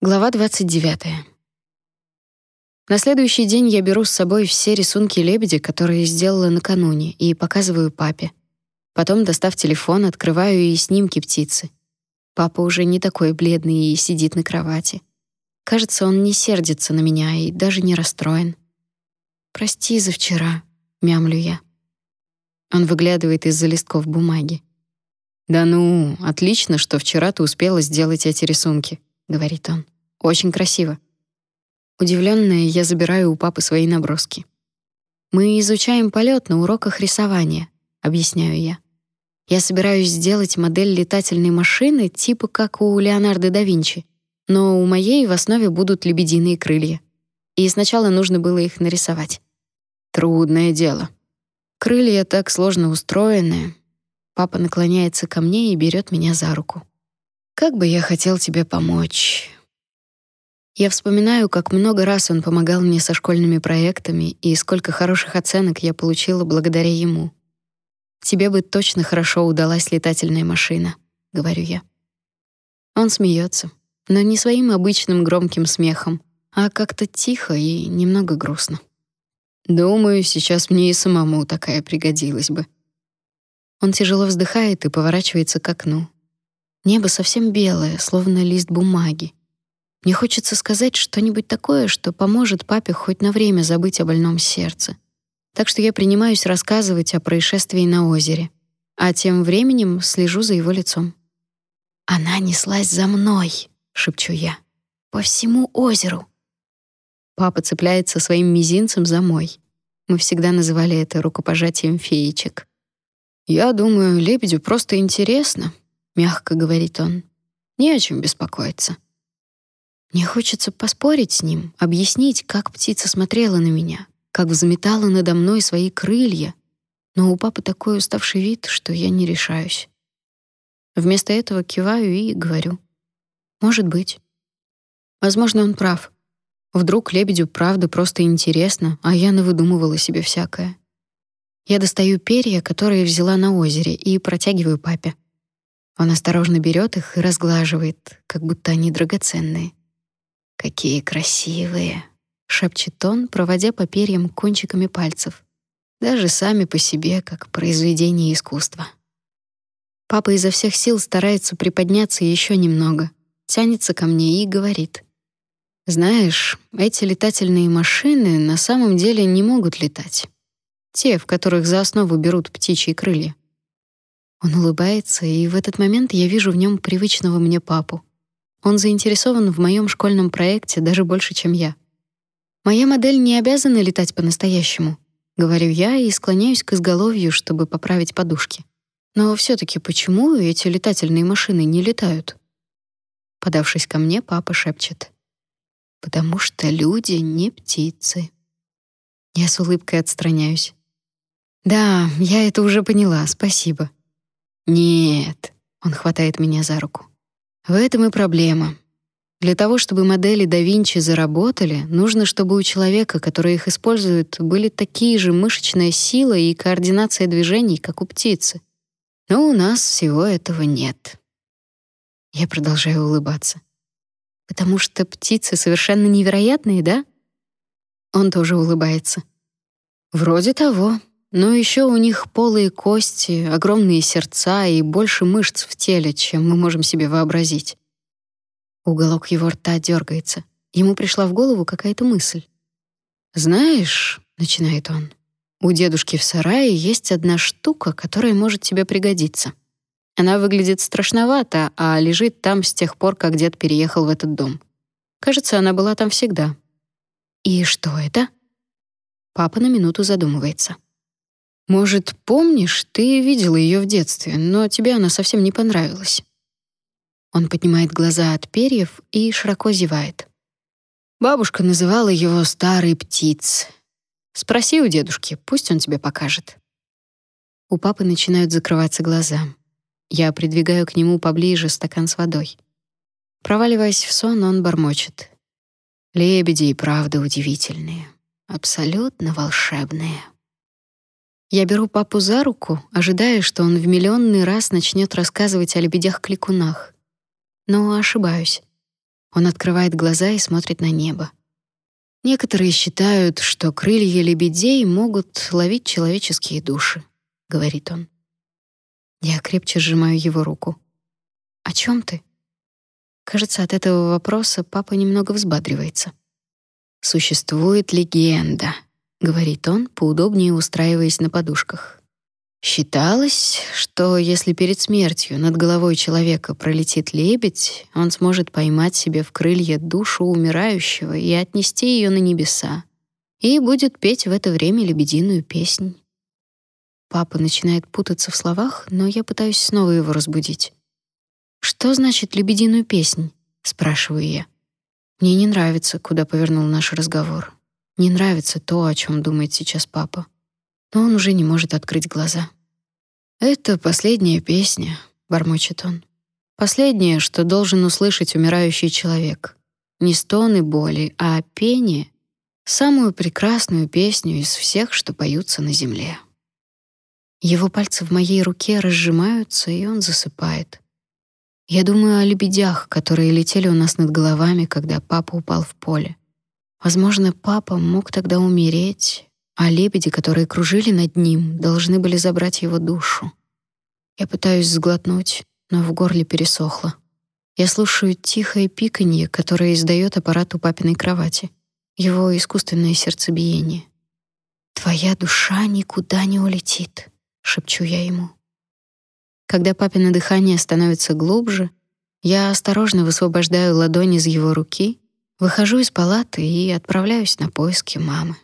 Глава 29. На следующий день я беру с собой все рисунки лебедя, которые сделала накануне, и показываю папе. Потом, достав телефон, открываю и снимки птицы. Папа уже не такой бледный и сидит на кровати. Кажется, он не сердится на меня и даже не расстроен. «Прости за вчера», — мямлю я. Он выглядывает из-за листков бумаги. «Да ну, отлично, что вчера ты успела сделать эти рисунки», — говорит он. «Очень красиво». Удивленная, я забираю у папы свои наброски. «Мы изучаем полет на уроках рисования», — объясняю я. «Я собираюсь сделать модель летательной машины типа как у Леонардо да Винчи, но у моей в основе будут лебединые крылья. И сначала нужно было их нарисовать». «Трудное дело», Крылья так сложно устроены. Папа наклоняется ко мне и берет меня за руку. Как бы я хотел тебе помочь. Я вспоминаю, как много раз он помогал мне со школьными проектами и сколько хороших оценок я получила благодаря ему. Тебе бы точно хорошо удалась летательная машина, говорю я. Он смеется, но не своим обычным громким смехом, а как-то тихо и немного грустно. Думаю, сейчас мне и самому такая пригодилась бы. Он тяжело вздыхает и поворачивается к окну. Небо совсем белое, словно лист бумаги. Мне хочется сказать что-нибудь такое, что поможет папе хоть на время забыть о больном сердце. Так что я принимаюсь рассказывать о происшествии на озере, а тем временем слежу за его лицом. Она неслась за мной, шепчу я. По всему озеру. Папа цепляется своим мизинцем за мой. Мы всегда называли это рукопожатием феечек. Я думаю, лебедю просто интересно, мягко говорит он. Не о чем беспокоиться. Мне хочется поспорить с ним, объяснить, как птица смотрела на меня, как взметала надо мной свои крылья, но у папы такой уставший вид, что я не решаюсь. Вместо этого киваю и говорю: "Может быть. Возможно, он прав. Вдруг лебедю правда просто интересно, а я навыдумывала себе всякое". Я достаю перья, которые взяла на озере, и протягиваю папе. Он осторожно берет их и разглаживает, как будто они драгоценные. «Какие красивые!» — шепчет он, проводя по перьям кончиками пальцев. Даже сами по себе, как произведение искусства. Папа изо всех сил старается приподняться еще немного, тянется ко мне и говорит. «Знаешь, эти летательные машины на самом деле не могут летать. Те, в которых за основу берут птичьи крылья. Он улыбается, и в этот момент я вижу в нем привычного мне папу. Он заинтересован в моем школьном проекте даже больше, чем я. Моя модель не обязана летать по-настоящему, говорю я и склоняюсь к изголовью, чтобы поправить подушки. Но все таки почему эти летательные машины не летают? Подавшись ко мне, папа шепчет: "Потому что люди не птицы". Я с улыбкой отстраняюсь. Да, я это уже поняла, спасибо. Нет, он хватает меня за руку. В этом и проблема. Для того, чтобы модели да Винчи заработали, нужно, чтобы у человека, который их использует, были такие же мышечная сила и координация движений, как у птицы. Но у нас всего этого нет. Я продолжаю улыбаться. Потому что птицы совершенно невероятные, да? Он тоже улыбается. Вроде того. Но еще у них полые кости, огромные сердца и больше мышц в теле, чем мы можем себе вообразить. Уголок его рта дергается. Ему пришла в голову какая-то мысль. «Знаешь», — начинает он, — «у дедушки в сарае есть одна штука, которая может тебе пригодиться. Она выглядит страшновато, а лежит там с тех пор, как дед переехал в этот дом. Кажется, она была там всегда». «И что это?» Папа на минуту задумывается. Может, помнишь, ты видела ее в детстве, но тебе она совсем не понравилась. Он поднимает глаза от перьев и широко зевает. Бабушка называла его старый птиц. Спроси у дедушки, пусть он тебе покажет. У папы начинают закрываться глаза. Я придвигаю к нему поближе стакан с водой. Проваливаясь в сон, он бормочет: "Лебеди и правда удивительные, абсолютно волшебные". Я беру папу за руку, ожидая, что он в миллионный раз начнет рассказывать о лебедях-кликунах. Но ошибаюсь. Он открывает глаза и смотрит на небо. Некоторые считают, что крылья лебедей могут ловить человеческие души, говорит он. Я крепче сжимаю его руку. О чем ты? Кажется, от этого вопроса папа немного взбадривается. Существует легенда, говорит он, поудобнее устраиваясь на подушках. Считалось, что если перед смертью над головой человека пролетит лебедь, он сможет поймать себе в крылья душу умирающего и отнести ее на небеса, и будет петь в это время лебединую песнь. Папа начинает путаться в словах, но я пытаюсь снова его разбудить. Что значит лебединую песнь? спрашиваю я. Мне не нравится, куда повернул наш разговор. Не нравится то, о чем думает сейчас папа но он уже не может открыть глаза. «Это последняя песня», — бормочет он. «Последнее, что должен услышать умирающий человек. Не стоны боли, а пение — самую прекрасную песню из всех, что поются на земле». Его пальцы в моей руке разжимаются, и он засыпает. Я думаю о лебедях, которые летели у нас над головами, когда папа упал в поле. Возможно, папа мог тогда умереть, а лебеди, которые кружили над ним, должны были забрать его душу. Я пытаюсь сглотнуть, но в горле пересохло. Я слушаю тихое пиканье, которое издает аппарат у папиной кровати, его искусственное сердцебиение. «Твоя душа никуда не улетит», — шепчу я ему. Когда папино дыхание становится глубже, я осторожно высвобождаю ладонь из его руки, выхожу из палаты и отправляюсь на поиски мамы.